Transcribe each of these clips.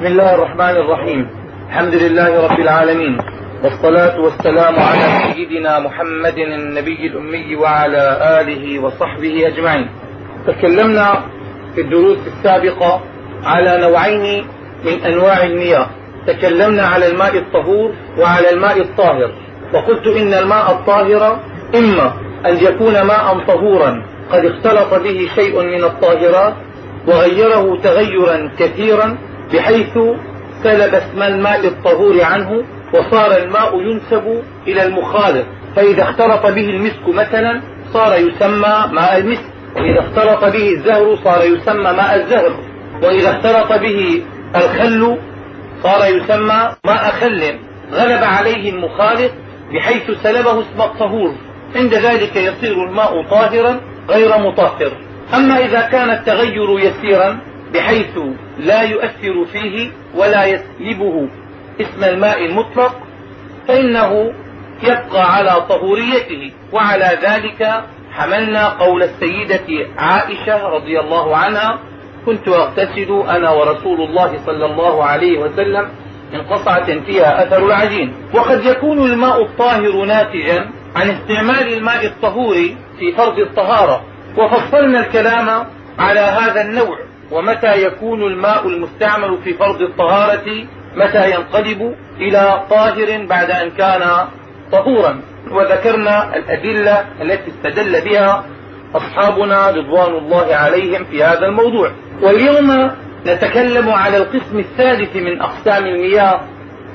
بسم الله الرحمن الرحيم. الحمد لله رب العالمين. والصلاة والسلام على سيدنا محمد النبي الأمي وعلى آله وصحبه أجمعين. تكلمنا في الدروس السابقة على نوعين من أنواع المياه. تكلمنا على الماء الطهور وعلى الماء الطاهر. وقلت إن الماء الطاهر إما أن يكون ماء طهورا قد اختلط به شيء من الطاهرات وغيره تغيرا كثيرا بحيث سلب اسم الماء الطهور عنه وصار الماء ينسب إلى المخالط. فإذا اختلط به المسك مثلا صار يسمى ماء المسك. وإذا اختلط به الزهر صار يسمى ماء الزهر. وإذا اختلط به الخل صار يسمى ماء خل. غلب عليه المخالط بحيث سلبه اسم الطهور. عند ذلك يصير الماء طاهرا غير مطهر. أما إذا كان التغير يسيرا بحيث لا يؤثر فيه ولا يسلبه اسم الماء المطلق فإنه يبقى على طهوريته. وعلى ذلك حملنا قول السيدة عائشة رضي الله عنها كنت أغتسل أنا ورسول الله صلى الله عليه وسلم من قصعة فيها أثر العجين. وقد يكون الماء الطاهر ناتجا عن استعمال الماء الطهور في فرض الطهارة. وفصلنا الكلام على هذا النوع. ومتى يكون الماء المستعمل في فرض الطهارة؟ متى ينقلب إلى طاهر بعد أن كان طهورا؟ وذكرنا الأدلة التي استدل بها أصحابنا رضوان الله عليهم في هذا الموضوع. واليوم نتكلم على القسم الثالث من أقسام المياه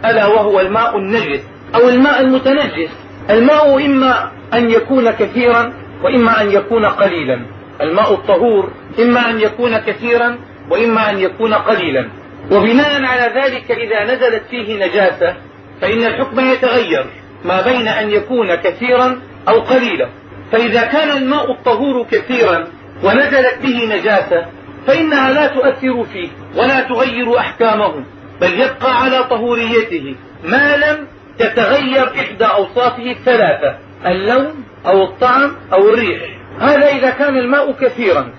ألا وهو الماء النجس أو الماء المتنجس. الماء إما أن يكون كثيرا وإما أن يكون قليلا. الماء الطهور إما أن يكون كثيرا وإما أن يكون قليلا. وبناء على ذلك إذا نزلت فيه نجاسة فإن الحكم يتغير ما بين أن يكون كثيرا أو قليلا. فإذا كان الماء الطهور كثيرا ونزلت به نجاسة فإنها لا تؤثر فيه ولا تغير أحكامه بل يبقى على طهوريته ما لم تتغير إحدى أوصافه الثلاثة اللون أو الطعم أو الريح. هذا إذا كان الماء كثيرا.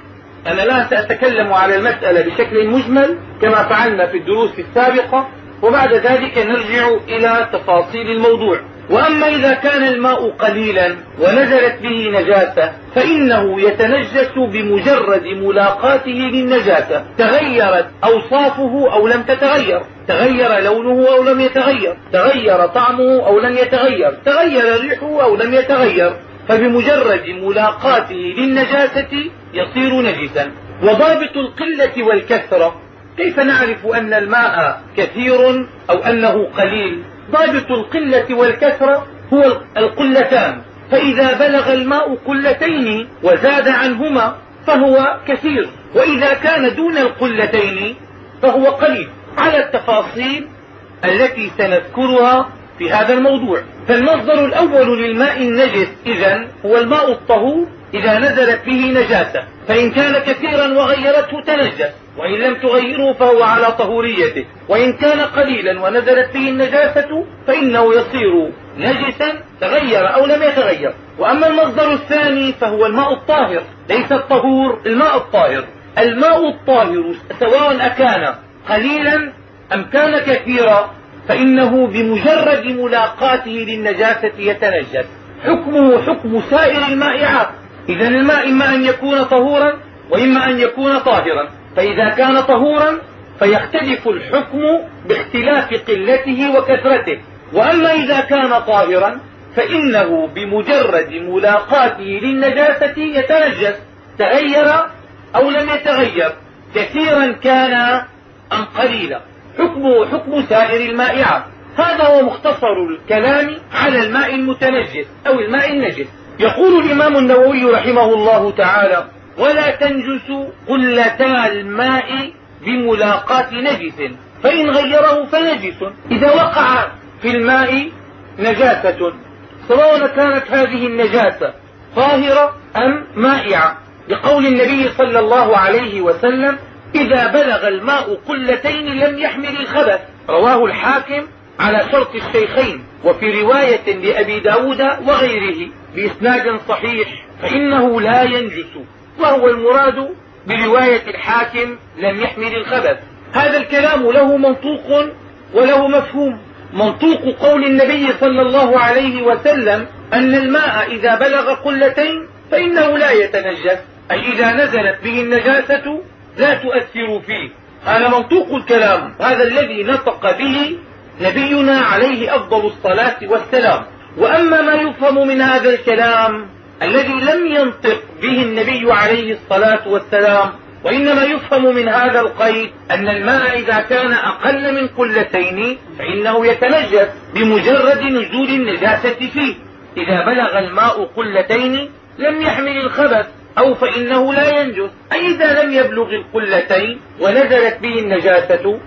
أنا لا سأتكلم على المسألة بشكل مجمل كما فعلنا في الدروس السابقة وبعد ذلك نرجع إلى تفاصيل الموضوع. وأما إذا كان الماء قليلا ونزلت به نجاسة فإنه يتنجس بمجرد ملاقاته للنجاسة. تغيرت أوصافه أو لم تتغير. تغير لونه أو لم يتغير. تغير طعمه أو لم يتغير. تغير ريحه أو لم يتغير. فبمجرد ملاقاته للنجاسة يصير نجسا. وضابط القلة والكثرة. كيف نعرف أن الماء كثير أو أنه قليل؟ ضابط القلة والكثرة هو القلتان. فإذا بلغ الماء قلتين وزاد عنهما فهو كثير. وإذا كان دون القلتين فهو قليل. على التفاصيل التي سنذكرها في هذا الموضوع. فالمصدر الأول للماء النجس إذا هو الماء الطهور إذا نزلت به نجاسة. فإن كان كثيرا وغيرته تنجس وإن لم تغيره فهو على طهوريته. وإن كان قليلا ونزلت به النجاسة فإنه يصير نجسا تغير أو لم يتغير. وأما المصدر الثاني فهو الماء الطاهر ليس الطهور الماء الطاهر. الماء الطاهر سواء أكان قليلا أم كان كثيرا فإنه بمجرد ملاقاته للنجاسة يتنجس. حكمه حكم سائر الماء إذا الماء إما أن يكون طهورا وإما أن يكون طاهرا. فإذا كان طهورا فيختلف الحكم باختلاف قلته وكثرته. وأما إذا كان طاهرا فإنه بمجرد ملاقاته للنجاسة يتنجس. تغير أو لم يتغير. كثيرا كان أم قليلا. حكمه حكم سائر الماء عام هذا هو مختصر الكلام على الماء المتنجس أو الماء النجس. يقول الإمام النووي رحمه الله تعالى ولا تنجس قلتا الماء بملاقاة نجس فإن غيره فنجس. إذا وقع في الماء نجاسة سواء كانت هذه النجاسة طاهرة أم مائعة. لقول النبي صلى الله عليه وسلم إذا بلغ الماء قلتين لم يحمل الخبث. رواه الحاكم على شرط الشيخين وفي رواية لأبي داود وغيره بإسناد صحيح فإنه لا ينجس وهو المراد برواية الحاكم لم يحمل الخبث. هذا الكلام له منطوق وله مفهوم. منطوق قول النبي صلى الله عليه وسلم أن الماء إذا بلغ قلتين فإنه لا يتنجس. أي إذا نزلت به النجاسة لا تؤثر فيه. هذا منطوق الكلام. هذا الذي نطق به نبينا عليه أفضل الصلاة والسلام. وأما ما يفهم من هذا الكلام الذي لم ينطق به النبي عليه الصلاة والسلام وإنما يفهم من هذا القيد أن الماء إذا كان أقل من قلتين فإنه يتنجس بمجرد نزول النجاسة فيه. إذا بلغ الماء قلتين لم يحمل الخبث. أو فإنه لا ينجس أي إذا لم يبلغ القلتين ونزلت به النجاسة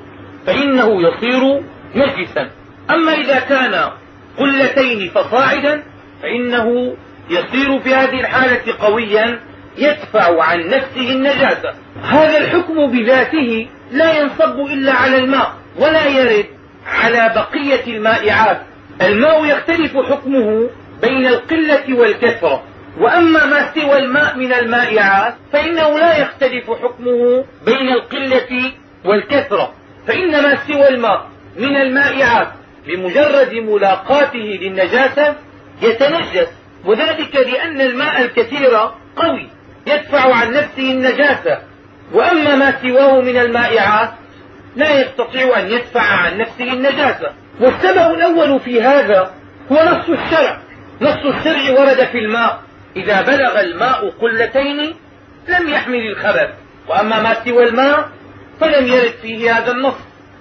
فإنه يصير نجسا. أما إذا كان قلتين فصاعدا فإنه يصير في هذه الحالة قويا يدفع عن نفسه النجاسة. هذا الحكم بذاته لا ينصب إلا على الماء ولا يرد على بقية المائعات. الماء يختلف حكمه بين القلة والكثرة. وأما ما سوى الماء من المائعات فإنه لا يختلف حكمه بين القلة والكثرة. فإن ما سوى الماء من المائعات بمجرد ملاقاته للنجاسة يتنجس. وذلك لأن الماء الكثير قوي يدفع عن نفسه النجاسة. وأما ما سواه من المائعات لا يستطيع أن يدفع عن نفسه النجاسة. والسبب الأول في هذا هو نص الشرع. نص الشرع ورد في الماء. إذا بلغ الماء قلتين لم يحمل الخبث وأما ما سوى الماء فلم يرد فيه هذا النص.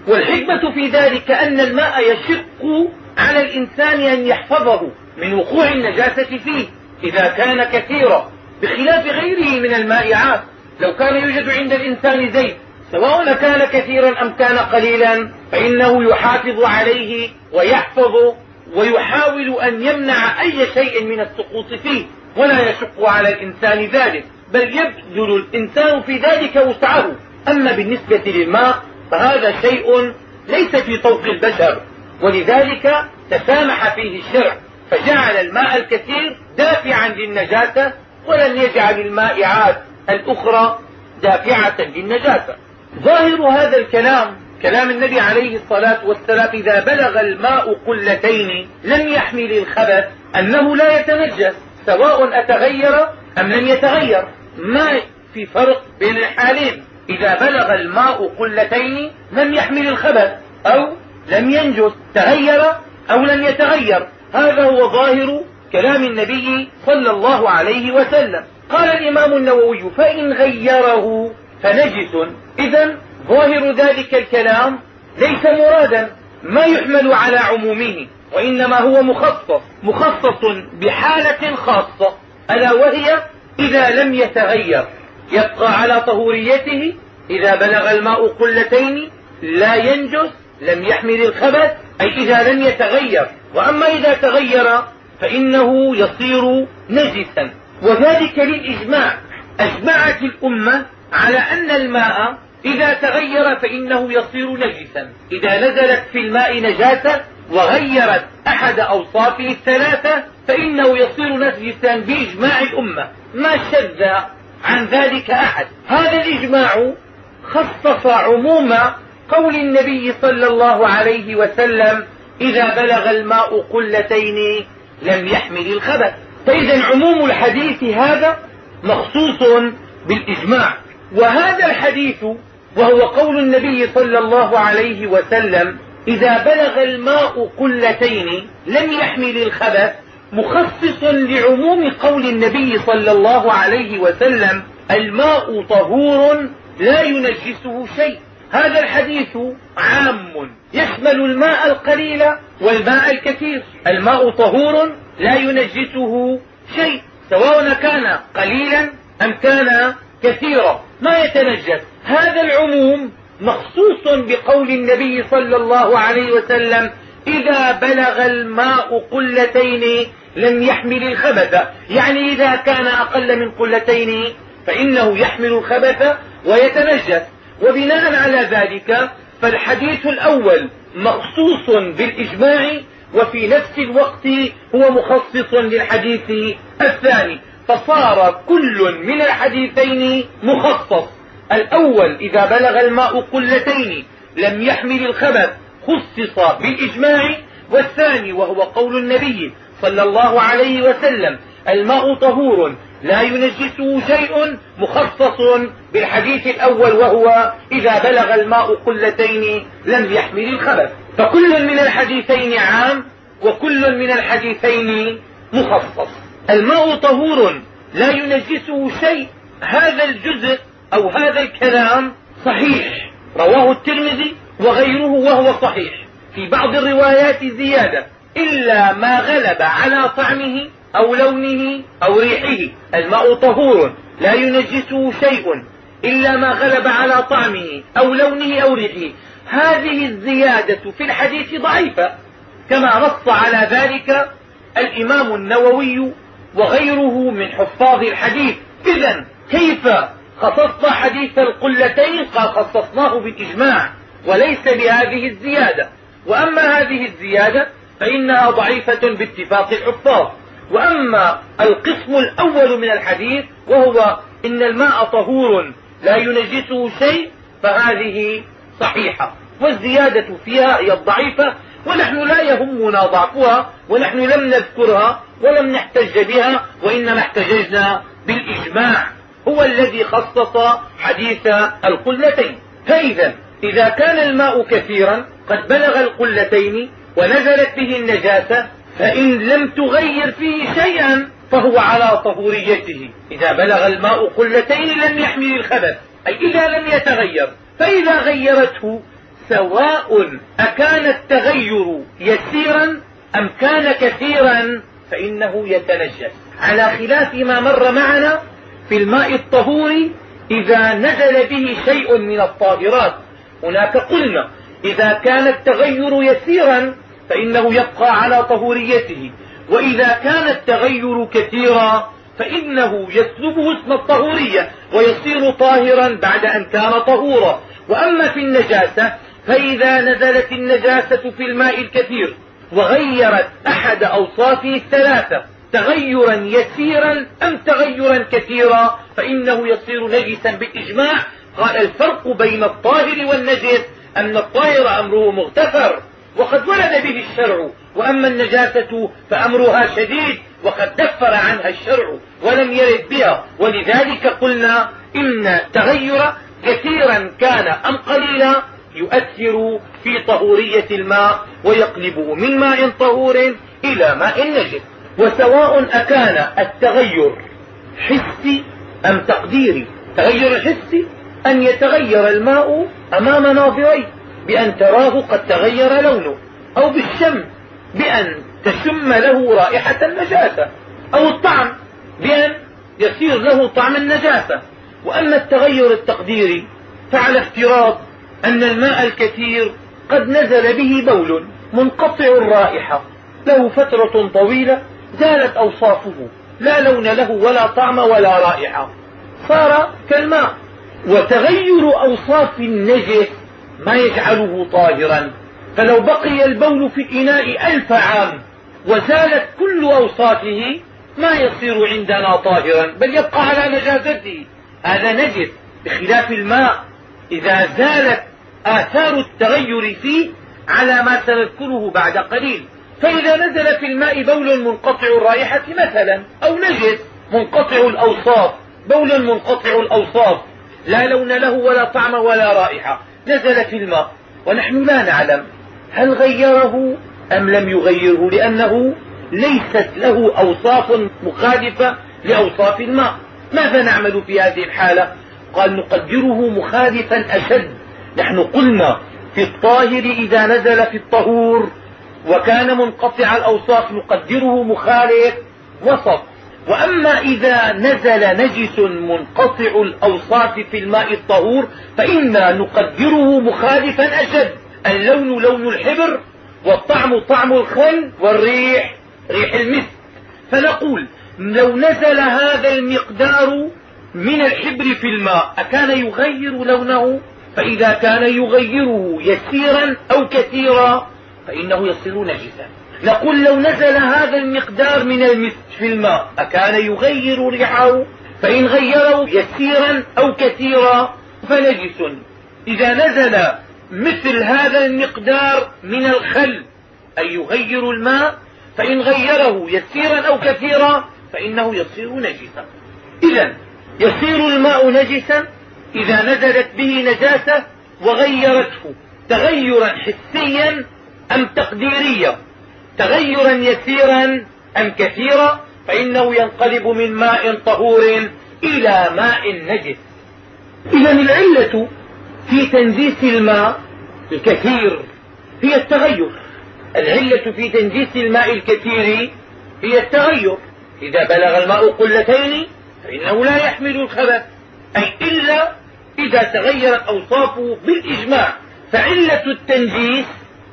والحكمة في ذلك أن الماء يشق على الإنسان أن يحفظه من وقوع النجاسة فيه إذا كان كثيرا بخلاف غيره من المائعات. لو كان يوجد عند الإنسان زيت سواء كان كثيرا أم كان قليلا فإنه يحافظ عليه ويحفظ ويحاول أن يمنع أي شيء من السقوط فيه. ولا يشق على الإنسان ذلك بل يبذل الإنسان في ذلك وسعه. أما بالنسبة للماء فهذا شيء ليس في طوق البشر. ولذلك تسامح فيه الشرع فجعل الماء الكثير دافعا للنجاسة ولم يجعل المائعات الأخرى دافعة للنجاسة. ظاهر هذا الكلام كلام النبي عليه الصلاة والسلام إذا بلغ الماء قلتين لم يحمل الخبث أنه لا يتنجس. سواء أتغير أم لم يتغير. ما في فرق بين الحالين؟ إذا بلغ الماء قلتين لم يحمل الخبث أو لم ينجس تغير أو لم يتغير. هذا هو ظاهر كلام النبي صلى الله عليه وسلم. قال الإمام النووي فإن غيره فنجس. إذا ظاهر ذلك الكلام ليس مرادا. ما يحمل على عمومه. وإنما هو مخصص مخصص بحالة خاصة ألا وهي إذا لم يتغير يبقى على طهوريته إذا بلغ الماء قلتين لا ينجس لم يحمل الخبث أي إذا لم يتغير. وأما إذا تغير فإنه يصير نجسا. وذلك للإجماع. أجمعت الأمة على أن الماء إذا تغير فإنه يصير نجسا. إذا نزلت في الماء نجاسة وغيرت أحد أوصافه الثلاثة فإنه يصير نجسا بإجماع الأمة. ما شذ عن ذلك أحد. هذا الإجماع خصص عموم قول النبي صلى الله عليه وسلم إذا بلغ الماء قلتين لم يحمل الخبث. فإذا عموم الحديث هذا مخصوص بالإجماع. وهذا الحديث وهو قول النبي صلى الله عليه وسلم إذا بلغ الماء قلتين لم يحمل الخبث مخصص لعموم قول النبي صلى الله عليه وسلم الماء طهور لا ينجسه شيء. هذا الحديث عام. يشمل الماء القليل والماء الكثير. الماء طهور لا ينجسه شيء سواء كان قليلا أم كان كثيرا. ما يتنجس؟ هذا العموم مخصوص بقول النبي صلى الله عليه وسلم إذا بلغ الماء قلتين لم يحمل الخبث. يعني إذا كان أقل من قلتين فإنه يحمل الخبث ويتنجس. وبناء على ذلك فالحديث الأول مخصوص بالإجماع وفي نفس الوقت هو مخصص للحديث الثاني. فصار كل من الحديثين مخصص. الأول إذا بلغ الماء قلتين لم يحمل الخبث خصص بالإجماع والثاني وهو قول النبي صلى الله عليه وسلم الماء طهور لا ينجسه شيء مخصص بالحديث الأول وهو إذا بلغ الماء قلتين لم يحمل الخبث فكل من الحديثين عام وكل من الحديثين مخصص. الماء طهور لا ينجسه شيء. هذا الجزء أو هذا الكلام صحيح. رواه الترمذي وغيره وهو صحيح. في بعض الروايات زيادة إلا ما غلب على طعمه أو لونه أو ريحه. الماء طهور لا ينجسه شيء إلا ما غلب على طعمه أو لونه أو ريحه. هذه الزيادة في الحديث ضعيفة كما نص على ذلك الإمام النووي وغيره من حفاظ الحديث. إذا كيف خصصنا حديث القلتين قال خصصناه بالإجماع وليس بهذه الزيادة. وأما هذه الزيادة فإنها ضعيفة باتفاق الحفاظ. وأما القسم الأول من الحديث وهو إن الماء طهور لا ينجسه شيء فهذه صحيحة. والزيادة فيها هي الضعيفة ونحن لا يهمنا ضعفها ونحن لم نذكرها ولم نحتج بها وإنما احتججنا بالإجماع. هو الذي خصص حديث القلتين. فإذا إذا كان الماء كثيرا قد بلغ القلتين ونزلت به النجاسة فإن لم تغير فيه شيئا فهو على طهوريته. إذا بلغ الماء قلتين لم يحمل الخبث أي إذا لم يتغير. فإذا غيرته سواء أكان التغير يسيرا أم كان كثيرا فإنه يتنجس. على خلاف ما مر معنا في الماء الطهور إذا نزل به شيء من الطاهرات. هناك قلنا إذا كان التغير يسيرا فإنه يبقى على طهوريته. وإذا كان التغير كثيرا فإنه يسلبه اسم الطهورية ويصير طاهرا بعد أن كان طهورا. وأما في النجاسة فإذا نزلت النجاسة في الماء الكثير وغيرت أحد أوصافه الثلاثة تغيرا يسيرا أم تغيرا كثيرا؟ فإنه يصير نجسا بالإجماع. قال الفرق بين الطاهر والنجس أن الطاهر أمره مغتفر وقد ورد به الشرع وأما النجاسة فأمرها شديد وقد دفر عنها الشرع ولم يرد بها. ولذلك قلنا إن تغير كثيرا كان أم قليلا يؤثر في طهورية الماء ويقلبه من ماء طهور إلى ماء نجس. وسواء أكان التغير حسي أم تقديري. تغير الحسي أن يتغير الماء أمام ناظريك بأن تراه قد تغير لونه أو بالشم بأن تشم له رائحة النجاسة أو الطعم بأن يصير له طعم النجاسة. وأما التغير التقديري فعلى افتراض أن الماء الكثير قد نزل به بول منقطع الرائحة له فترة طويلة زالت أوصافه لا لون له ولا طعم ولا رائحة. صار كالماء. وتغير أوصاف النجس ما يجعله طاهرا. فلو بقي البول في الإناء ألف عام وزالت كل أوصافه ما يصير عندنا طاهرا. بل يبقى على نجاسته هذا نجس بخلاف الماء. إذا زالت آثار التغير فيه على ما سنذكره بعد قليل. فإذا نزل في الماء بول منقطع الرائحة مثلا أو نجس منقطع الأوصاف بول منقطع الأوصاف لا لون له ولا طعم ولا رائحة. نزل في الماء. ونحن لا نعلم هل غيره أم لم يغيره لأنه ليست له أوصاف مخالفة لأوصاف الماء. ماذا نعمل في هذه الحالة؟ قال نقدره مخالفا أشد. نحن قلنا في الطاهر إذا نزل في الطهور. وكان منقطع الأوصاف نقدره مخالف وسط. وأما إذا نزل نجس منقطع الأوصاف في الماء الطهور فإنا نقدره مخالفا أشد. اللون لون الحبر والطعم طعم الخل والريح ريح المسك فنقول لو نزل هذا المقدار من الحبر في الماء أكان يغير لونه؟ فإذا كان يغيره يسيرا أو كثيرا فإنه يصير نجسا. نقول لو نزل هذا المقدار من المسك في الماء أكان يغير ريحه؟ فإن غيره يسيرا أو كثيرا فنجس. إذا نزل مثل هذا المقدار من الخل أي يغير الماء فإن غيره يسيرا أو كثيرا فإنه يصير نجسا. إذا يصير الماء نجسا إذا نزلت به نجاسة وغيرته تغيرا حسيا أم تقديريا تغيرا يسيرا أم كثيرا؟ فإنه ينقلب من ماء طهور إلى ماء نجس. إذا العلة في تنجيس الماء الكثير هي التغير. العلة في تنجيس الماء الكثير هي التغير. إذا بلغ الماء قلتين فإنه لا يحمل الخبث. أي إلا إذا تغيرت أوصافه بالإجماع. فعلة التنجيس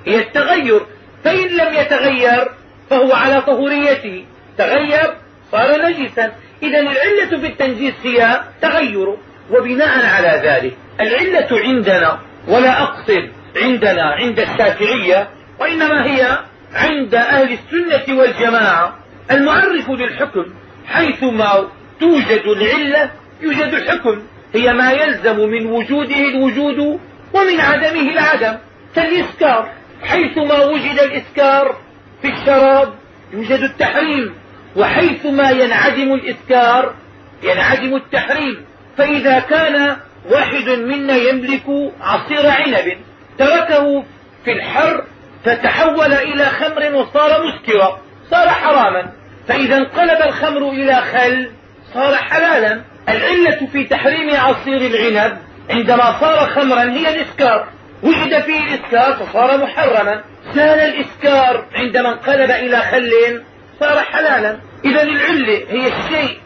هي التغير. فإن لم يتغير فهو على طهوريته. تغير صار نجسا. إذا العلة في التنجيس هي تغيره وبناء على ذلك. العلة عندنا ولا أقصد عندنا عند الشافعية وإنما هي عند أهل السنة والجماعة. المعرف للحكم حيثما توجد العلة يوجد الحكم. هي ما يلزم من وجوده الوجود ومن عدمه العدم. كالإسكار. حيثما وجد الإسكار في الشراب يوجد التحريم وحيثما ينعدم الإسكار ينعدم التحريم. فإذا كان واحد منا يملك عصير عنب تركه في الحر فتحول إلى خمر وصار مسكرا صار حراما. فإذا انقلب الخمر إلى خل صار حلالا. العلة في تحريم عصير العنب عندما صار خمرا هي الإسكار. وجد فيه الإسكار فصار محرما. زال الإسكار عندما انقلب إلى خل صار حلالا. إذا العلة هي الشيء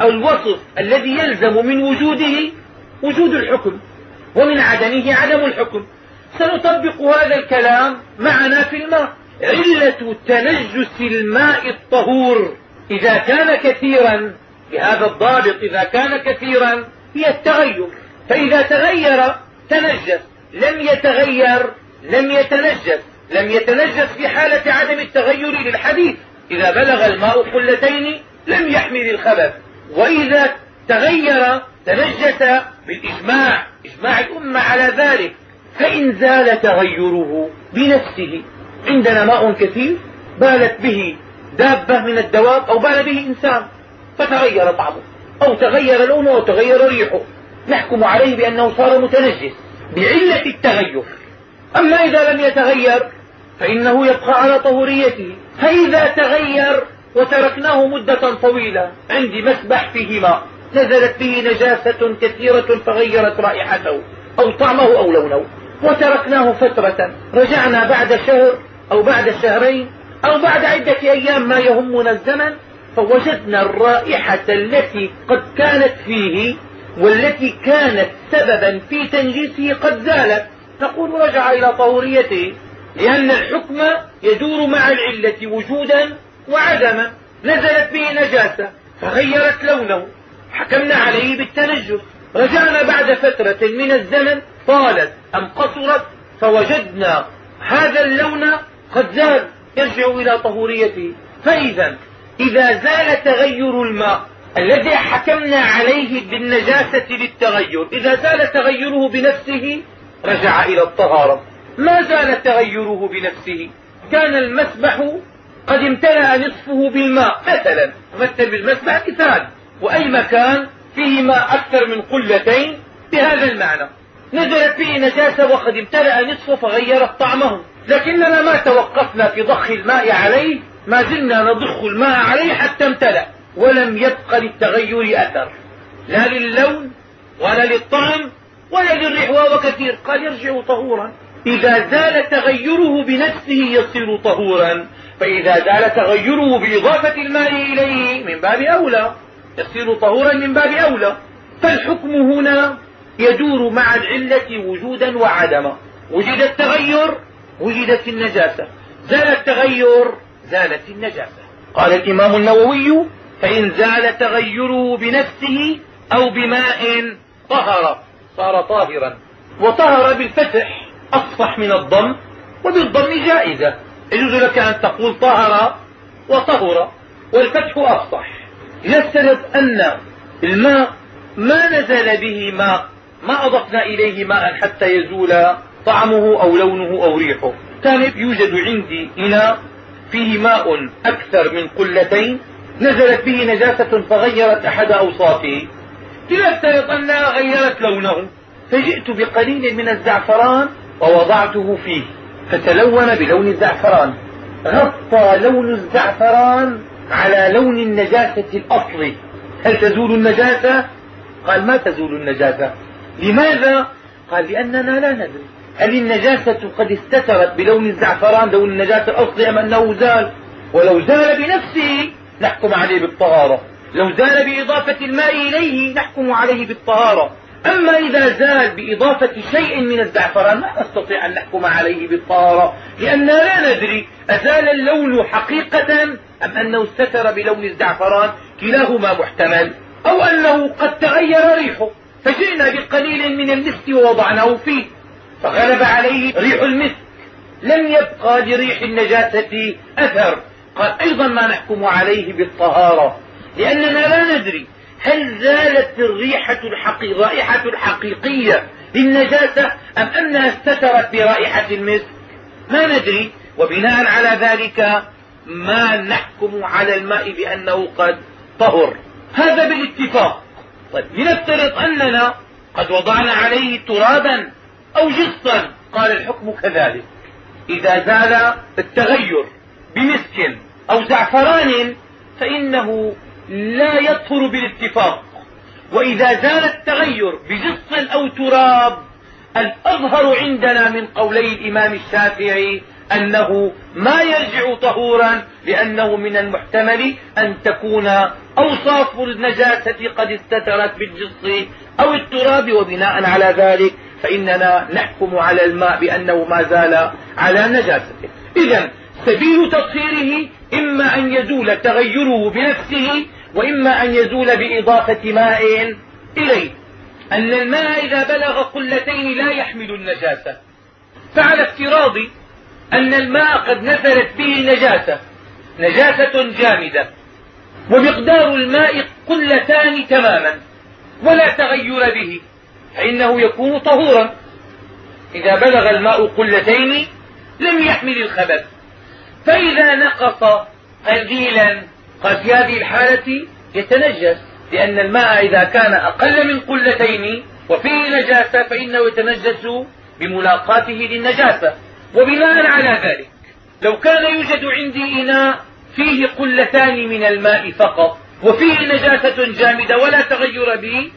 أو الوصف الذي يلزم من وجوده وجود الحكم ومن عدمه عدم الحكم. سنطبق هذا الكلام معنا في الماء. علة تنجس الماء الطهور إذا كان كثيرا بهذا الضابط إذا كان كثيرا هي التغير. فإذا تغير تنجس. لم يتغير لم يتنجس لم يتنجس في حالة عدم التغير للحديث. إذا بلغ الماء قلتين لم يحمل الخبث. وإذا تغير تنجس بالإجماع إجماع الأمة على ذلك فإن زال تغيره بنفسه. عندنا ماء كثير بالت به دابة من الدواب أو بال به إنسان فتغير طعمه أو تغير لونه أو تغير ريحه. نحكم عليه بأنه صار متنجس. بعلة التغير. أما إذا لم يتغير فإنه يبقى على طهوريته. فإذا تغير وتركناه مدة طويلة عندي مسبح فيه ماء نزلت به نجاسة كثيرة فغيرت رائحته أو طعمه أو لونه. وتركناه فترة. رجعنا بعد شهر أو بعد شهرين أو بعد عدة أيام ما يهمنا الزمن فوجدنا الرائحة التي قد كانت فيه والتي كانت سببا في تنجيسه قد زالت. نقول رجع إلى طهوريته لأن الحكم يدور مع العلة وجودا وعدما. نزلت به نجاسة فغيرت لونه. حكمنا عليه بالتنجس. رجعنا بعد فترة من الزمن طالت أم قصرت فوجدنا هذا اللون قد زال يرجع إلى طهوريته. فإذا إذا زال تغير الماء الذي حكمنا عليه بالنجاسة للتغير. إذا زال تغيره بنفسه رجع إلى الطهارة. ما زال تغيره بنفسه. كان المسبح قد امتلأ نصفه بالماء مثلا. مثل بالمسبح مثال. وأي مكان فيه ماء أكثر من قلتين بهذا المعنى. نزلت به نجاسة وقد امتلأ نصفه فغيرت طعمه. لكننا ما توقفنا في ضخ الماء عليه ما زلنا نضخ الماء عليه حتى امتلأ. ولم يبق للتغير أثر. لا للون ولا للطعم ولا للريح وهو كثير. قال يرجع طهورا. إذا زال تغيره بنفسه يصير طهورا. فإذا زال تغيره بإضافة الماء إليه من باب أولى يصير طهورا من باب أولى. فالحكم هنا يدور مع العلة وجودا وعدما. وجد التغير وجدت النجاسة. زال التغير زالت النجاسة. قال الإمام النووي فإن زال تغيره بنفسه أو بماء طهر صار طاهرا. وطهر بالفتح أصفح من الضم وبالضم جائزة. يجوز لك أن تقول طهر وطهر والفتح أفصح نفترض أن الماء ما نزل به ماء ما أضفنا إليه ماء حتى يزول طعمه أو لونه أو ريحه. كان يوجد عندي إناء فيه ماء أكثر من قلتين نزلت به نجاسة فغيرت أحد أوصافه لنفترض أنها غيرت لونه. فجئت بقليل من الزعفران ووضعته فيه. فتلون بلون الزعفران. غطى لون الزعفران على لون النجاسة الأصلي هل تزول النجاسة؟ قال ما تزول النجاسة. لماذا؟ قال لأننا لا ندري. هل النجاسة قد استترت بلون الزعفران لون النجاسة الأصلي أم أنه زال؟ ولو زال بنفسه. نحكم عليه بالطهارة. لو زال بإضافة الماء إليه نحكم عليه بالطهارة. أما إذا زال بإضافة شيء من الزعفران ما نستطيع أن نحكم عليه بالطهارة لأننا لا ندري أزال اللون حقيقة أم أنه استتر بلون الزعفران كلاهما محتمل أو أنه قد تغير ريحه. فجئنا بقليل من المسك ووضعناه فيه فغلب عليه ريح المسك لم يبقى لريح النجاسة أثر. قال أيضا ما نحكم عليه بالطهارة لأننا لا ندري هل زالت الريحة الحقي... الرائحة الحقيقية للنجاسة أم أنها استترت برائحة المسك؟ ما ندري. وبناء على ذلك ما نحكم على الماء بأنه قد طهر. هذا بالاتفاق. طيب لنفترض أننا قد وضعنا عليه ترابا أو جصا قال الحكم كذلك. إذا زال التغير بمسك أو زعفران فإنه لا يطهر بالاتفاق. وإذا زال التغير بجص أو تراب الأظهر عندنا من قولي الإمام الشافعي أنه ما يرجع طهورا لأنه من المحتمل أن تكون أوصاف النجاسة قد استترت بالجص أو التراب. وبناء على ذلك فإننا نحكم على الماء بأنه ما زال على نجاسته. إذا سبيل تطهيره إما أن يزول تغيره بنفسه وإما أن يزول بإضافة ماء إليه. أن الماء إذا بلغ قلتين لا يحمل النجاسة. فعلى افتراض أن الماء قد نزلت به نجاسة نجاسة جامدة. ومقدار الماء قلتان تماما. ولا تغير به. فإنه يكون طهورا. إذا بلغ الماء قلتين لم يحمل الخبث. فإذا نقص قليلا قال في هذه الحالة يتنجس لأن الماء إذا كان أقل من قلتين وفيه نجاسة فإنه يتنجس بملاقاته للنجاسة. وبناء على ذلك لو كان يوجد عندي إناء فيه قلتان من الماء فقط وفيه نجاسة جامدة ولا تغير به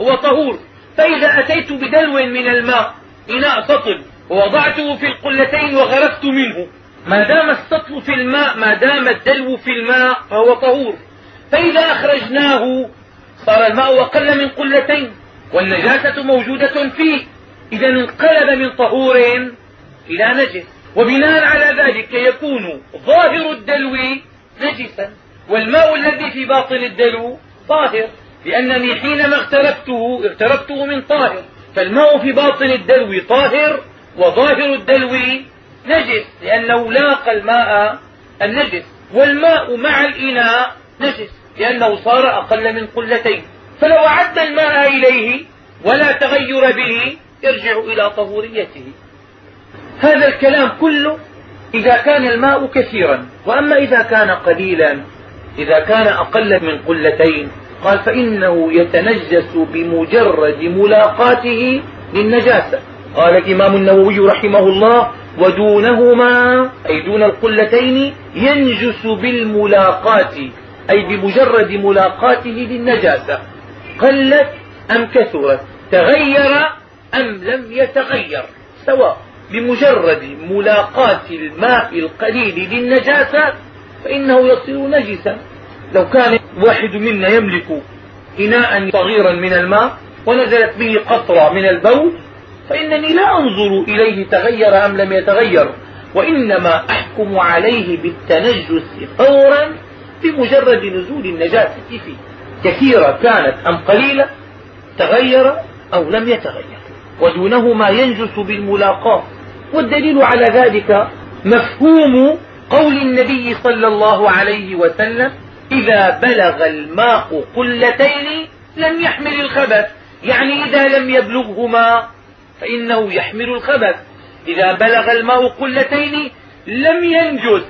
هو طهور. فإذا أتيت بدلو من الماء إناء سطل ووضعته في القلتين وغرفت منه ما دام السطل في الماء ما دام الدلو في الماء فهو طهور. فإذا أخرجناه صار الماء أقل من قلتين والنجاسة موجودة فيه. إذا انقلب من طهور إلى نجس. وبناء على ذلك يكون ظاهر الدلو نجسا والماء الذي في باطن الدلو طاهر. لأنني حينما اغترفته اغترفته من طاهر. فالماء في باطن الدلو طاهر وظاهر الدلو نجس لأنه لاقى الماء النجس والماء مع الإناء نجس لأنه صار أقل من قلتين. فلو أعد الماء إليه ولا تغير به يرجع إلى طهوريته. هذا الكلام كله إذا كان الماء كثيرا. وأما إذا كان قليلا إذا كان أقل من قلتين قال فإنه يتنجس بمجرد ملاقاته للنجاسة. قال الإمام النووي رحمه الله ودونهما أي دون القلتين ينجس بالملاقاة أي بمجرد ملاقاته للنجاسة. قلت أم كثرت؟ تغير أم لم يتغير؟ سواء بمجرد ملاقاة الماء القليل للنجاسة فإنه يصير نجسا. لو كان واحد منا يملك إناء صغيرا من الماء ونزلت به قطرة من البول فإنني لا أنظر إليه تغير أم لم يتغير وإنما أحكم عليه بالتنجس فورا بمجرد نزول النجاسة فيه. كثيرة كانت أم قليلة تغير أو لم يتغير ودونهما ينجس بالملاقاة. والدليل على ذلك مفهوم قول النبي صلى الله عليه وسلم إذا بلغ الماء قلتين لم يحمل الخبث. يعني إذا لم يبلغهما فإنه يحمل الخبث إذا بلغ الماء قلتين لم ينجس.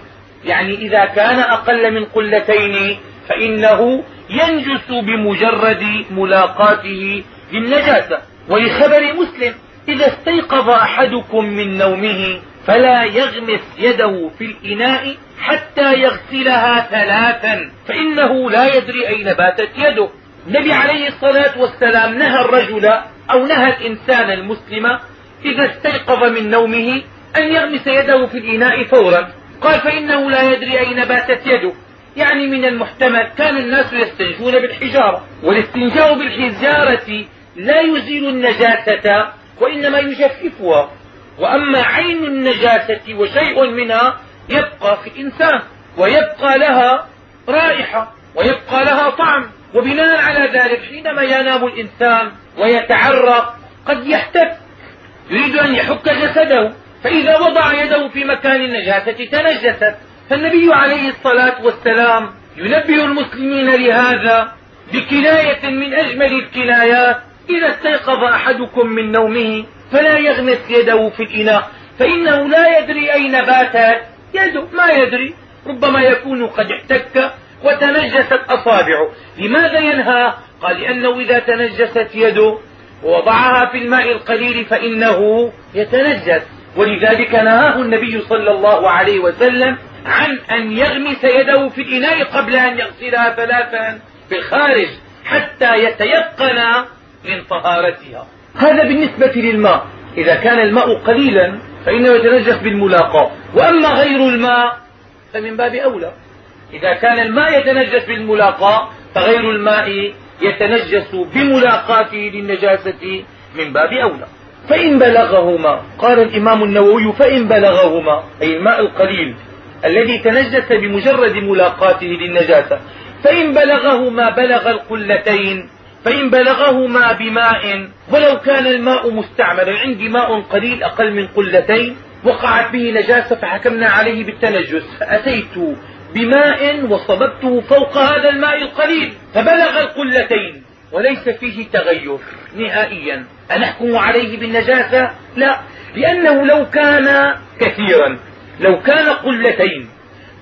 يعني إذا كان أقل من قلتين فإنه ينجس بمجرد ملاقاته للنجاسة. ولخبر مسلم إذا استيقظ أحدكم من نومه فلا يغمس يده في الإناء حتى يغسلها ثلاثا. فإنه لا يدري أين باتت يده. النبي عليه الصلاة والسلام نهى الرجل أو نهى الإنسان المسلم إذا استيقظ من نومه أن يغمس يده في الإناء فورا. قال فإنه لا يدري أين باتت يده. يعني من المحتمل كان الناس يستنجون بالحجارة. والاستنجاء بالحجارة لا يزيل النجاسة وإنما يجففها. وأما عين النجاسة وشيء منها يبقى في الإنسان ويبقى لها رائحة ويبقى لها طعم. وبناء على ذلك حينما ينام الإنسان ويتعرق قد يحتك. يريد أن يحك جسده. فإذا وضع يده في مكان النجاسة تنجست. فالنبي عليه الصلاة والسلام ينبه المسلمين لهذا بكناية من أجمل الكنايات. إذا استيقظ أحدكم من نومه فلا يغمس يده في الإناء. فإنه لا يدري أين باتت يده ما يدري. ربما يكون قد احتك. وتنجست أصابعه لماذا ينهى؟ قال لأنه إذا تنجست يده ووضعها في الماء القليل فإنه يتنجس. ولذلك نهاه النبي صلى الله عليه وسلم عن أن يغمس يده في الإناء قبل أن يغسلها ثلاثا في الخارج حتى يتيقن من طهارتها. هذا بالنسبة للماء. إذا كان الماء قليلا فإنه يتنجس بالملاقاة. وأما غير الماء فمن باب أولى. إذا كان الماء يتنجس بالملاقاة فغير الماء يتنجس بملاقاته للنجاسة من باب أولى. فإن بلغهما قال الإمام النووي فإن بلغهما أي الماء القليل الذي تنجس بمجرد ملاقاته للنجاسة. فإن بلغهما بلغ القلتين فإن بلغهما بماء ولو كان الماء مستعملا عندي ماء قليل أقل من قلتين وقعت به نجاسة فحكمنا عليه بالتنجس. فأتيت بماء وصببته فوق هذا الماء القليل فبلغ القلتين وليس فيه تغير نهائيا. أنحكم عليه بالنجاسة؟ لا لأنه لو كان كثيرا لو كان قلتين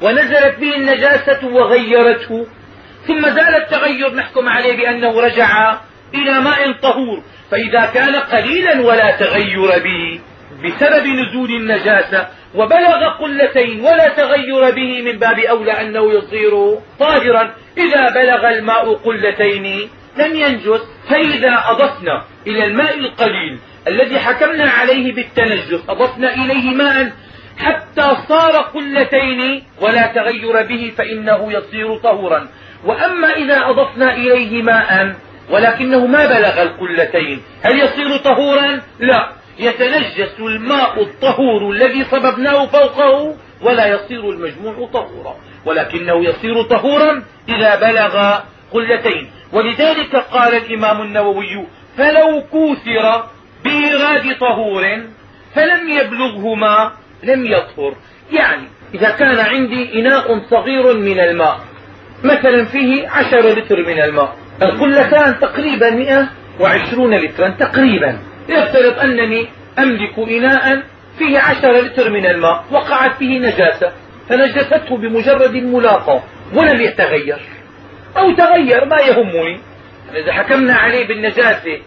ونزلت به النجاسة وغيرته ثم زال التغير نحكم عليه بأنه رجع إلى ماء طهور. فإذا كان قليلا ولا تغير به. بسبب نزول النجاسة وبلغ قلتين ولا تغير به من باب أولى أنه يصير طاهرا. إذا بلغ الماء قلتين لم ينجس فإذا أضفنا إلى الماء القليل الذي حكمنا عليه بالتنجس أضفنا إليه ماء حتى صار قلتين ولا تغير به فإنه يصير طهورا. وأما إذا أضفنا إليه ماء ولكنه ما بلغ القلتين هل يصير طهورا؟ لا. يتنجس الماء الطهور الذي صببناه فوقه ولا يصير المجموع طهورا ولكنه يصير طهورا إذا بلغ قلتين. ولذلك قال الإمام النووي فلو كوثر بإيراد طهور فلم يبلغهما لم يطهر. يعني إذا كان عندي إناء صغير من الماء مثلا فيه عشر لتر من الماء القلتان تقريبا مئة وعشرون لترا تقريبا. يفترض أنني أملك إناء فيه عشر لتر من الماء وقعت فيه نجاسة فنجسته بمجرد الملاقاة ولم يتغير. أو تغير ما يهمني. إذا حكمنا عليه بالنجاسة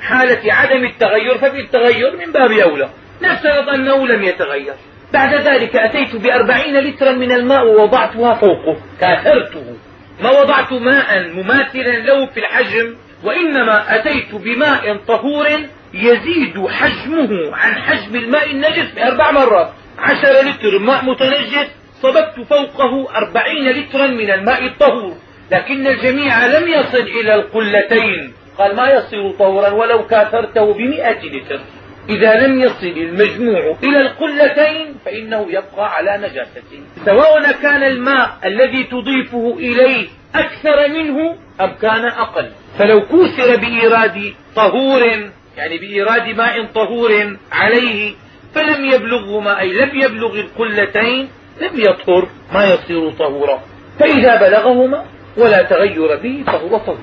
حالة عدم التغير ففي التغير من باب أولى. نفترض أنه لم يتغير. بعد ذلك أتيت بأربعين لترا من الماء ووضعتها فوقه كاثرته. ما وضعت ماء مماثلا له في الحجم وإنما أتيت بماء طهور يزيد حجمه عن حجم الماء النجس بأربع مرات. عشر لتر ماء متنجس صببت فوقه أربعين لترا من الماء الطهور. لكن الجميع لم يصل إلى القلتين. قال ما يصير طهورا ولو كاثرته بمئة لتر. إذا لم يصل المجموع إلى القلتين فإنه يبقى على نجاسته سواء كان الماء الذي تضيفه إليه أكثر منه أم كان أقل. فلو كوسر بإيراد طهور يعني بإيراد ماء طهور عليه فلم يبلغهما أي لم يبلغ القلتين لم يطهر ما يصير طهورا. فإذا بلغهما ولا تغير به فهو طهور.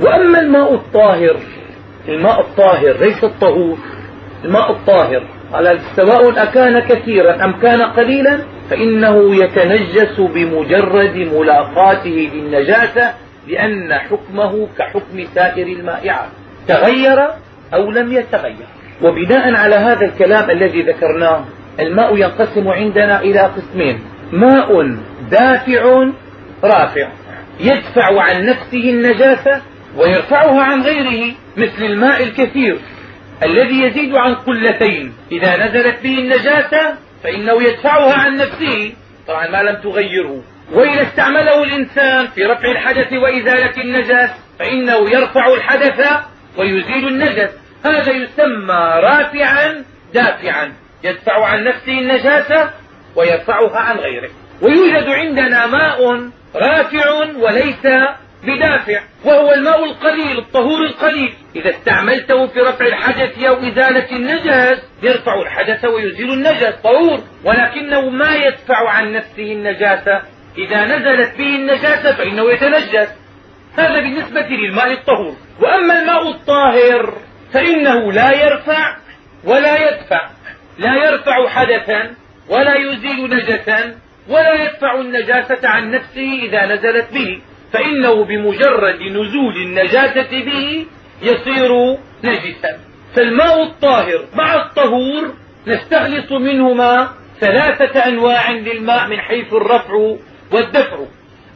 وأما الماء الطاهر الماء الطاهر ليس الطهور. الماء الطاهر. على سواء أكان كثيرا أم كان قليلا فإنه يتنجس بمجرد ملاقاته للنجاسة لأن حكمه كحكم سائر المائعات تغير أو لم يتغير. وبناء على هذا الكلام الذي ذكرناه الماء ينقسم عندنا إلى قسمين. ماء دافع رافع. يدفع عن نفسه النجاسة ويرفعها عن غيره مثل الماء الكثير. الذي يزيد عن قلتين. إذا نزلت به النجاسة فإنه يدفعها عن نفسه. طبعا ما لم تغيره. وإذا استعمله الإنسان في رفع الحدث وإزالة النجس فإنه يرفع الحدث ويزيل النجس. هذا يسمى رافعا دافعا. يدفع عن نفسه النجاسة ويرفعها عن غيره. ويوجد عندنا ماء رافع وليس بدافع وهو الماء القليل الطهور القليل. إذا استعملته في رفع الحدث أو إزالة النجس يرفع الحدث ويزيل النجس طهور. ولكنه ما يدفع عن نفسه النجاسة. إذا نزلت به النجاسة فإنه يتنجس. هذا بالنسبة للماء الطهور. وأما الماء الطاهر فإنه لا يرفع ولا يدفع. لا يرفع حدثا ولا يزيل نجسا ولا يدفع النجاسة عن نفسه إذا نزلت به. فإنه بمجرد نزول النجاسة به يصير نجسا. فالماء الطاهر مع الطهور نستخلص منهما ثلاثة أنواع للماء من حيث الرفع والدفع.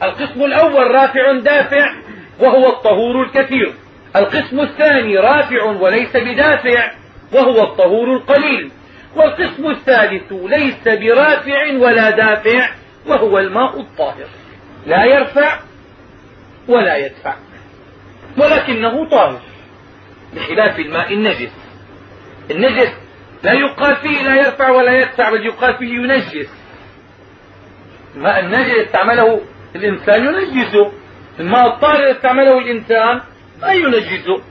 القسم الأول رافع دافع وهو الطهور الكثير. القسم الثاني رافع وليس بدافع وهو الطهور القليل. والقسم الثالث ليس برافع ولا دافع وهو الماء الطاهر. لا يرفع ولا يدفع. ولكنه طاهر بخلاف الماء النجس النجس لا يقال فيه لا يرفع ولا يدفع بل يقال فيه ينجس. الماء النجس استعمله الإنسان ينجسه الماء الطاهر استعمله الإنسان ما ينجسه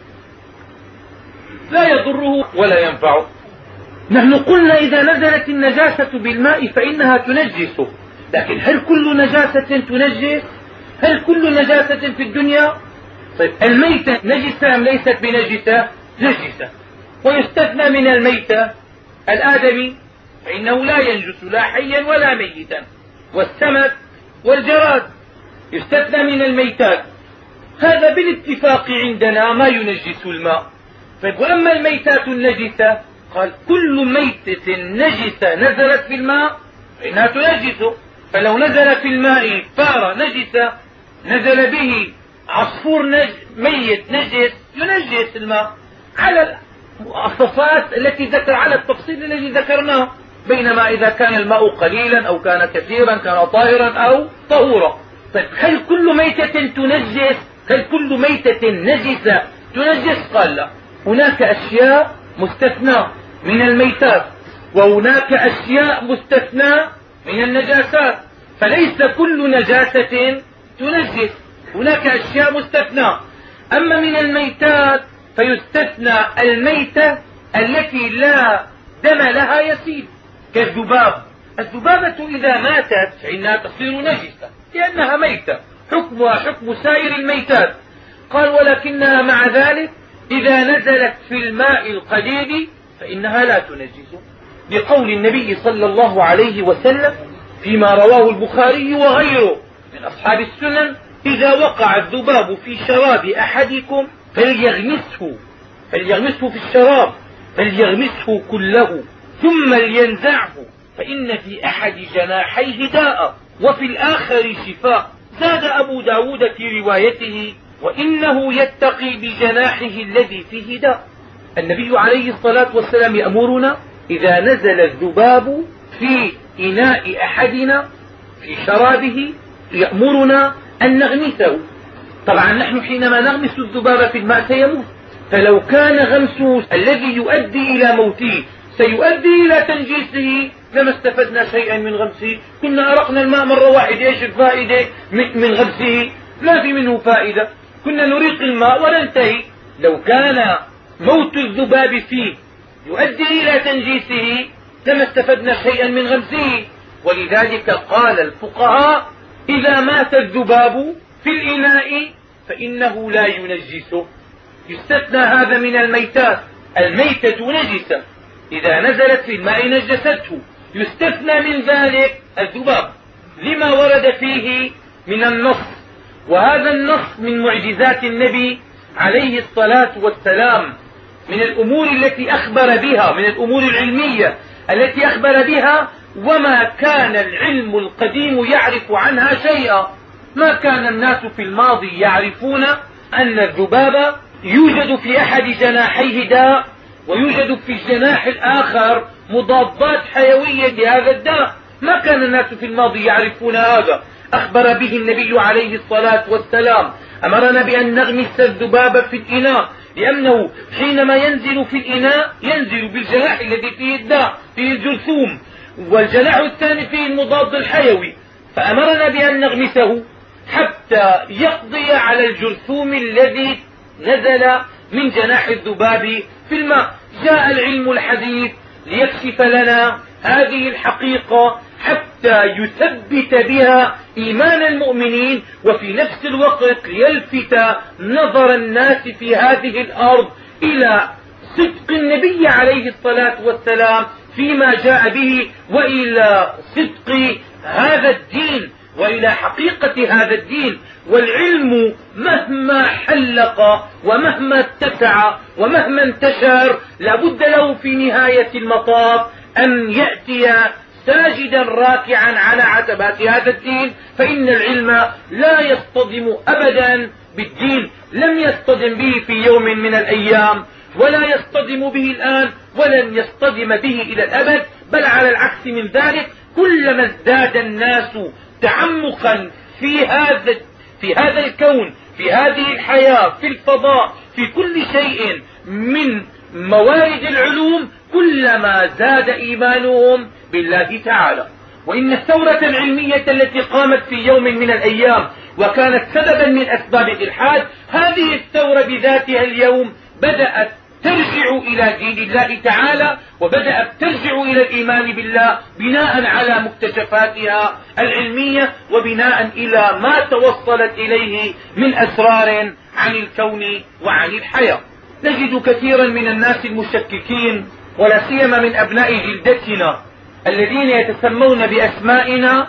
لا يضره ولا ينفعه نحن قلنا إذا نزلت النجاسة بالماء فإنها تنجسه لكن هل كل نجاسة تنجس؟ هل كل نجاسة في الدنيا؟ طيب الميتة نجسة أم ليست بنجسة؟ نجسة. ويستثنى من الميتة الآدمي فإنه لا ينجس لا حيا ولا ميتا. والسمك والجراد يستثنى من الميتات. هذا بالاتفاق عندنا ما ينجس الماء. طيب وأما الميتات النجسة؟ قال كل ميتة نجسة نزلت في الماء فإنها تنجسه فلو نزل في الماء فار نجسة نزل به عصفور نج... ميت نجس ينجس الماء على الصفات التي ذكر على التفصيل الذي ذكرناه. بينما إذا كان الماء قليلا أو كان كثيرا كان طاهرا أو طهورا. طيب هل كل ميتة تنجس؟ هل كل ميتة نجسة؟ تنجس قال لا. هناك أشياء مستثنى من الميتات وهناك أشياء مستثنى من النجاسات. فليس كل نجاسة تنجس. هناك أشياء مستثنى. أما من الميتات فيستثنى الميتة التي لا دم لها يسيل كالذباب. الذبابة إذا ماتت فإنها تصير نجسة لأنها ميتة. حكمها حكم سائر الميتات. قال ولكنها مع ذلك إذا نزلت في الماء القليل فإنها لا تنجس. بقول النبي صلى الله عليه وسلم فيما رواه البخاري وغيره. من أصحاب السنن إذا وقع الذباب في شراب أحدكم فليغمسه فليغمسه في الشراب فليغمسه كله ثم لينزعه فإن في أحد جناحيه داء وفي الآخر شفاء. زاد أبو داود في روايته وإنه يتقي بجناحه الذي فيه داء. النبي عليه الصلاة والسلام يأمرنا إذا نزل الذباب في إناء أحدنا في شرابه يأمرنا أن نغمسه. طبعا نحن حينما نغمس الذباب في الماء سيموت. فلو كان غمسه الذي يؤدي إلى موته سيؤدي إلى تنجيسه. لما استفدنا شيئا من غمسه. كنا أرقنا الماء مرة واحدة إيش الفائدة من غمسه؟ ما في منه فائدة. كنا نريق الماء وننتهي. لو كان موت الذباب فيه يؤدي إلى تنجيسه لما استفدنا شيئا من غمسه. ولذلك قال الفقهاء إذا مات الذباب في الإناء فإنه لا ينجسه يستثنى هذا من الميتات. الميتة نجسة. إذا نزلت في الماء نجسته. يستثنى من ذلك الذباب. لما ورد فيه من النص. وهذا النص من معجزات النبي عليه الصلاة والسلام. من الأمور التي أخبر بها من الأمور العلمية التي أخبر بها وما كان العلم القديم يعرف عنها شيئا. ما كان الناس في الماضي يعرفون أن الذباب يوجد في أحد جناحيه داء ويوجد في الجناح الآخر مضادات حيوية لهذا الداء. ما كان الناس في الماضي يعرفون هذا. أخبر به النبي عليه الصلاة والسلام. أمرنا بأن نغمس الذباب في الإناء لأنه حينما ينزل في الإناء ينزل بالجناح الذي فيه الداء فيه الجرثوم. والجناح الثاني فيه المضاد الحيوي فأمرنا بأن نغمسه حتى يقضي على الجرثوم الذي نزل من جناح الذباب في الماء. جاء العلم الحديث ليكشف لنا هذه الحقيقة حتى يثبت بها إيمان المؤمنين وفي نفس الوقت ليلفت نظر الناس في هذه الأرض إلى صدق النبي عليه الصلاة والسلام فيما جاء به وإلى صدق هذا الدين وإلى حقيقة هذا الدين والعلم مهما حلق ومهما اتسع ومهما انتشر لابد له في نهاية المطاف أن يأتي ساجدا راكعا على عتبات هذا الدين فإن العلم لا يصطدم أبدا بالدين لم يصطدم به في يوم من الأيام. ولا يصطدم به الآن ولن يصطدم به إلى الأبد بل على العكس من ذلك كلما ازداد الناس تعمقا في هذا في هذا الكون في هذه الحياة في الفضاء في كل شيء من موارد العلوم كلما زاد إيمانهم بالله تعالى. وإن الثورة العلمية التي قامت في يوم من الأيام وكانت سببا من أسباب الإلحاد هذه الثورة بذاتها اليوم بدأت ترجع إلى دين الله تعالى وبدأت ترجع إلى الإيمان بالله بناء على مكتشفاتها العلمية وبناء إلى ما توصلت إليه من أسرار عن الكون وعن الحياة. نجد كثيرا من الناس المشككين ولا سيما من أبناء جلدتنا الذين يتسمون بأسمائنا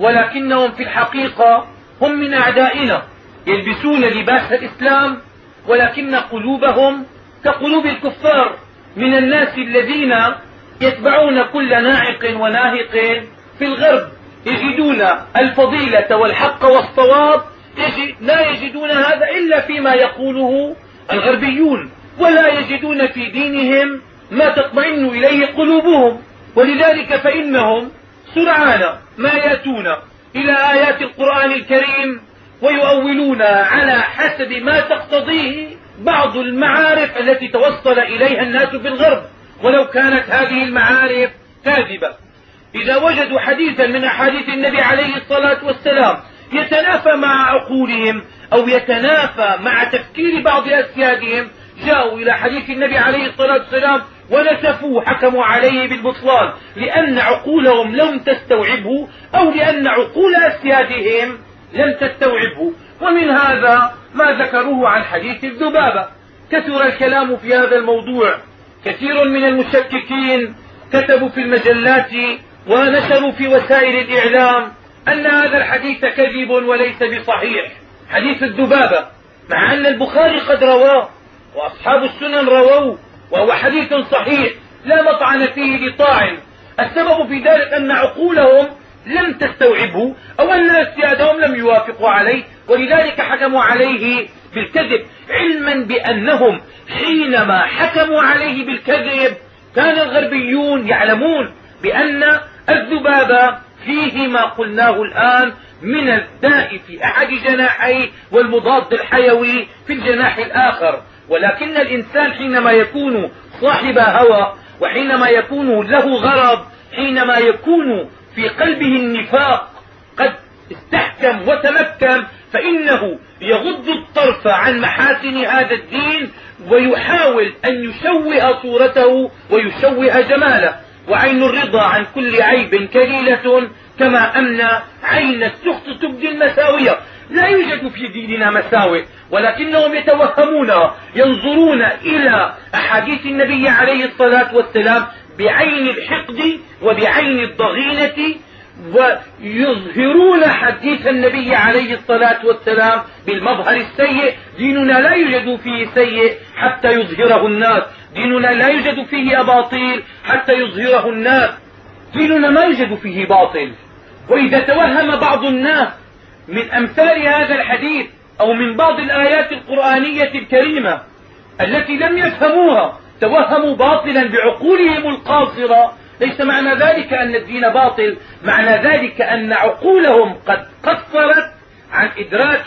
ولكنهم في الحقيقة هم من أعدائنا يلبسون لباس الإسلام ولكن قلوبهم كقلوب الكفار من الناس الذين يتبعون كل ناعق وناهق في الغرب. يجدون الفضيلة والحق والصواب. لا يجدون هذا إلا فيما يقوله الغربيون. ولا يجدون في دينهم ما تطمئن إليه قلوبهم. ولذلك فإنهم سرعان ما يأتون إلى آيات القرآن الكريم ويؤولون على حسب ما تقتضيه بعض المعارف التي توصل إليها الناس في الغرب ولو كانت هذه المعارف كاذبة. إذا وجدوا حديثا من أحاديث النبي عليه الصلاة والسلام يتنافى مع عقولهم أو يتنافى مع تفكير بعض أسيادهم جاءوا إلى حديث النبي عليه الصلاة والسلام ونسفوه حكموا عليه بالبطلان لأن عقولهم لم تستوعبه أو لأن عقول أسيادهم لم تستوعبه. ومن هذا ما ذكروه عن حديث الذبابة. كثر الكلام في هذا الموضوع. كثير من المشككين كتبوا في المجلات ونشروا في وسائل الإعلام أن هذا الحديث كذب وليس بصحيح. حديث الذبابة. مع أن البخاري قد رواه وأصحاب السنن رووه وهو حديث صحيح. لا مطعن فيه لطاعن السبب في ذلك أن عقولهم لم تستوعبه أو أن اجتهادهم لم يوافقوا عليه ولذلك حكموا عليه بالكذب علما بأنهم حينما حكموا عليه بالكذب كان الغربيون يعلمون بأن الذباب فيه ما قلناه الآن من الداء في أحد جناحيه والمضاد الحيوي في الجناح الآخر. ولكن الإنسان حينما يكون صاحب هوى وحينما يكون له غرض حينما يكون في قلبه النفاق قد استحكم وتمكن فإنه يغض الطرف عن محاسن هذا الدين ويحاول أن يشوه صورته ويشوه جماله. وعين الرضا عن كل عيب كليلة كما أن عين السخط تبدي المساوية. لا يوجد في ديننا مساوئ ولكنهم يتوهمونها ينظرون إلى أحاديث النبي عليه الصلاة والسلام بعين الحقد وبعين الضغينة ويظهرون حديث النبي عليه الصلاة والسلام بالمظهر السيء. ديننا لا يوجد فيه سيء حتى يظهره الناس. ديننا لا يوجد فيه أباطيل حتى يظهره الناس. ديننا ما يوجد فيه باطل. وإذا توهم بعض الناس من أمثال هذا الحديث أو من بعض الآيات القرآنية الكريمة التي لم يفهموها توهموا باطلا بعقولهم القاصرة. ليس معنى ذلك أن الدين باطل معنى ذلك أن عقولهم قد قصرت عن إدراك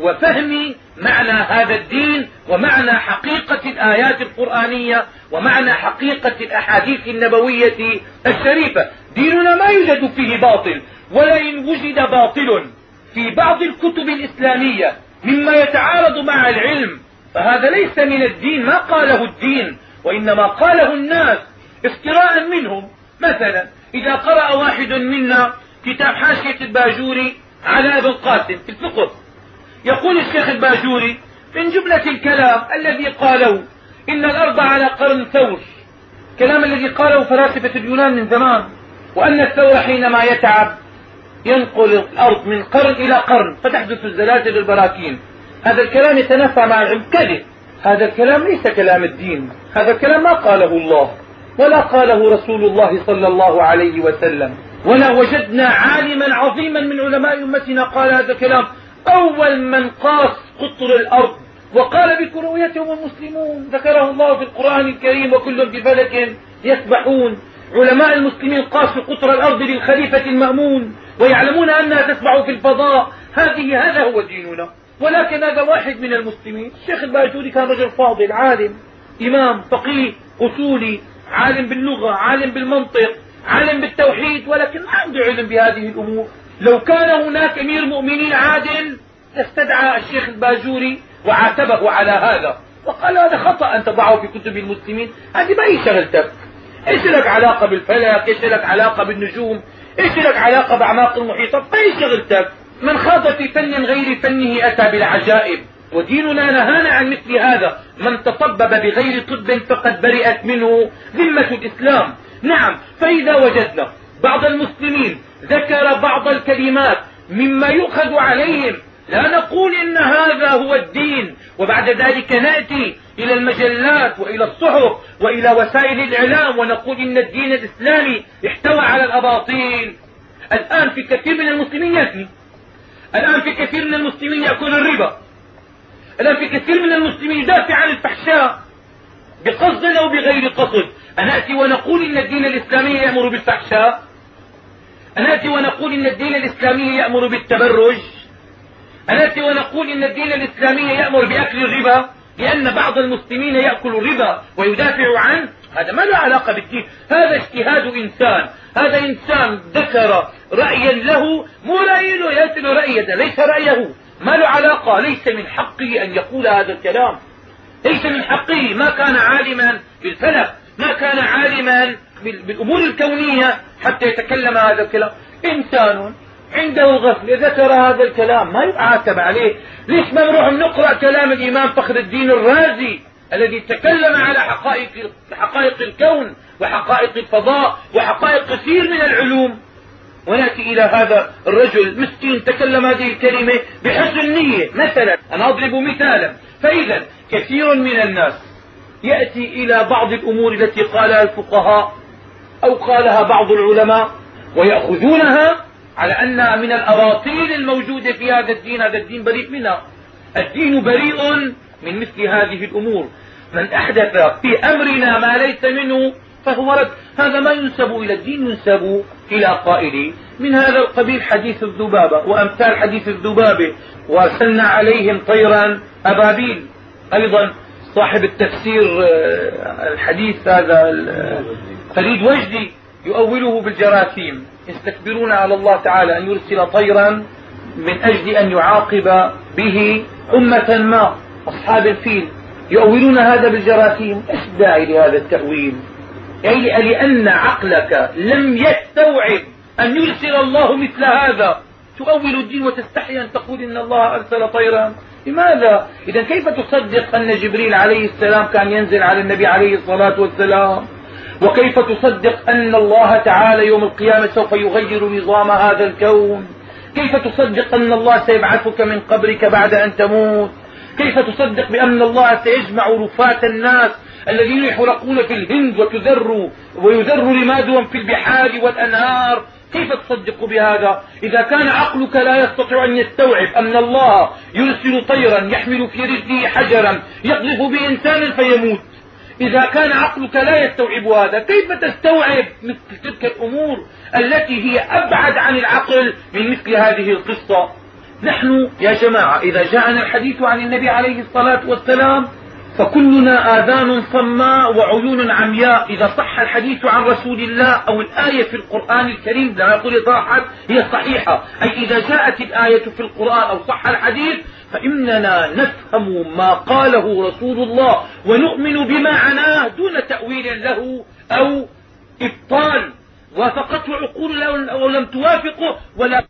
وفهم معنى هذا الدين ومعنى حقيقة الآيات القرآنية ومعنى حقيقة الأحاديث النبوية الشريفة. ديننا ما يوجد فيه باطل ولئن وجد باطل في بعض الكتب الإسلامية مما يتعارض مع العلم فهذا ليس من الدين ما قاله الدين وإنما قاله الناس افتراء منهم. مثلا إذا قرأ واحد منا كتاب حاشية الباجوري على ابن القاسم في الفقه. يقول الشيخ الباجوري من جملة الكلام الذي قاله إن الأرض على قرن ثور. كلام الذي قاله فلاسفة اليونان من زمان وأن الثور حينما يتعب ينقل الأرض من قرن إلى قرن فتحدث الزلازل البراكين. هذا الكلام يتنافى مع العلم كذب هذا الكلام ليس كلام الدين. هذا الكلام ما قاله الله ولا قاله رسول الله صلى الله عليه وسلم. ولا وجدنا عالما عظيما من علماء أمتنا قال هذا الكلام. أول من قاس قطر الأرض وقال بكرويتهم المسلمون ذكره الله في القرآن الكريم وكل بفلك يسبحون. علماء المسلمين قاسوا قطر الأرض للخليفة المأمون ويعلمون أنها تسبح في الفضاء. هذه هذا هو ديننا. ولكن هذا واحد من المسلمين. الشيخ الباجوري كان رجل فاضل عالم إمام فقيه أصولي عالم باللغة عالم بالمنطق عالم بالتوحيد ولكن ما عنده علم بهذه الأمور. لو كان هناك أمير مؤمنين عادل لاستدعى الشيخ الباجوري وعاتبه على هذا. وقال هذا خطأ أن تضعه في كتب المسلمين. هذه ما هي شغلتك. إيش لك علاقة بالفلك؟ إيش لك علاقة بالنجوم؟ إيش لك علاقة بأعماق المحيطات ما هي شغلتك؟ من خاض في فن غير فنه أتى بالعجائب. وديننا نهانا عن مثل هذا. من تطبب بغير طب فقد برئت منه ذمة الإسلام. نعم فإذا وجدنا بعض المسلمين ذكر بعض الكلمات مما يؤخذ عليهم لا نقول إن هذا هو الدين. وبعد ذلك نأتي إلى المجلات وإلى الصحف وإلى وسائل الإعلام ونقول إن الدين الإسلامي احتوى على الأباطيل. الآن في كثير من المسلمين يزني الآن في كثير من المسلمين يأكل الربا. الآن في كثير من المسلمين يدافع عن الفحشاء بقصد أو بغير قصد. أنأتي ونقول إن الدين الإسلامي يأمر بالفحشاء؟ أنأتي ونقول إن الدين الإسلامي يأمر بالتبرج؟ أنأتي ونقول إن الدين الإسلامي يأمر بأكل الربا؟ لأن بعض المسلمين يأكل الربا ويدافع عنه هذا ما له علاقة بالدين هذا اجتهاد إنسان. هذا إنسان ذكر رأيا له مو رأي له رأي ليس رأيه. ما له علاقة ليس من حقه أن يقول هذا الكلام. ليس من حقه. ما كان عالما بالفلك ما كان عالما بالأمور الكونية حتى يتكلم هذا الكلام. إنسان عنده غفلة ذكر هذا الكلام ما يعاتب عليه. ليش ما نروح نقرأ كلام الإمام فخر الدين الرازي؟ الذي تكلم على حقائق حقائق الكون وحقائق الفضاء وحقائق كثير من العلوم. ونأتي إلى هذا الرجل مسكين تكلم هذه الكلمة بحسن نيه مثلا أنا أضرب مثالا. فاذا كثير من الناس يأتي إلى بعض الأمور التي قالها الفقهاء أو قالها بعض العلماء ويأخذونها على أنها من الاباطيل الموجودة في هذا الدين. هذا الدين بريء منها. الدين بريء من مثل هذه الأمور. من أحدث في أمرنا ما ليس منه فهو رد. هذا ما ينسب إلى الدين ينسب إلى قائله من هذا القبيل حديث الذبابة وأمثال حديث الذبابة. وأرسلنا عليهم طيرا أبابيل. أيضا صاحب التفسير آه، الحديث هذا فريد وجدي يؤوله بالجراثيم. يستكبرون على الله تعالى أن يرسل طيرا من أجل أن يعاقب به أمة ما. أصحاب الفيل يؤولون هذا بالجراثيم إيش الداعي لهذا التأويل؟ يعني لأن عقلك لم يستوعب أن يرسل الله مثل هذا. تؤول الدين وتستحي أن تقول إن الله أرسل طيرا. لماذا؟ إذا كيف تصدق أن جبريل عليه السلام كان ينزل على النبي عليه الصلاة والسلام؟ وكيف تصدق أن الله تعالى يوم القيامة سوف يغير نظام هذا الكون؟ كيف تصدق أن الله سيبعثك من قبرك بعد أن تموت؟ كيف تصدق بأن الله سيجمع رفاة الناس الذين يحرقون في الهند وتذر ويذر رمادهم في البحار والأنهار؟ كيف تصدق بهذا؟ إذا كان عقلك لا يستطيع أن يستوعب أن الله يرسل طيرا يحمل في رجله حجرا يقذف بإنسان فيموت. إذا كان عقلك لا يستوعب هذا كيف تستوعب مثل تلك الأمور التي هي أبعد عن العقل من مثل هذه القصة؟ نحن يا جماعة إذا جاءنا الحديث عن النبي عليه الصلاة والسلام فكلنا آذان صماء وعيون عمياء. إذا صح الحديث عن رسول الله أو الآية في القرآن الكريم لا يقول صاحت هي صحيحة. أي إذا جاءت الآية في القرآن أو صح الحديث فإننا نفهم ما قاله رسول الله ونؤمن بمعناه دون تأويل له أو إبطال. وافقته عقول أو لم توافقه ولا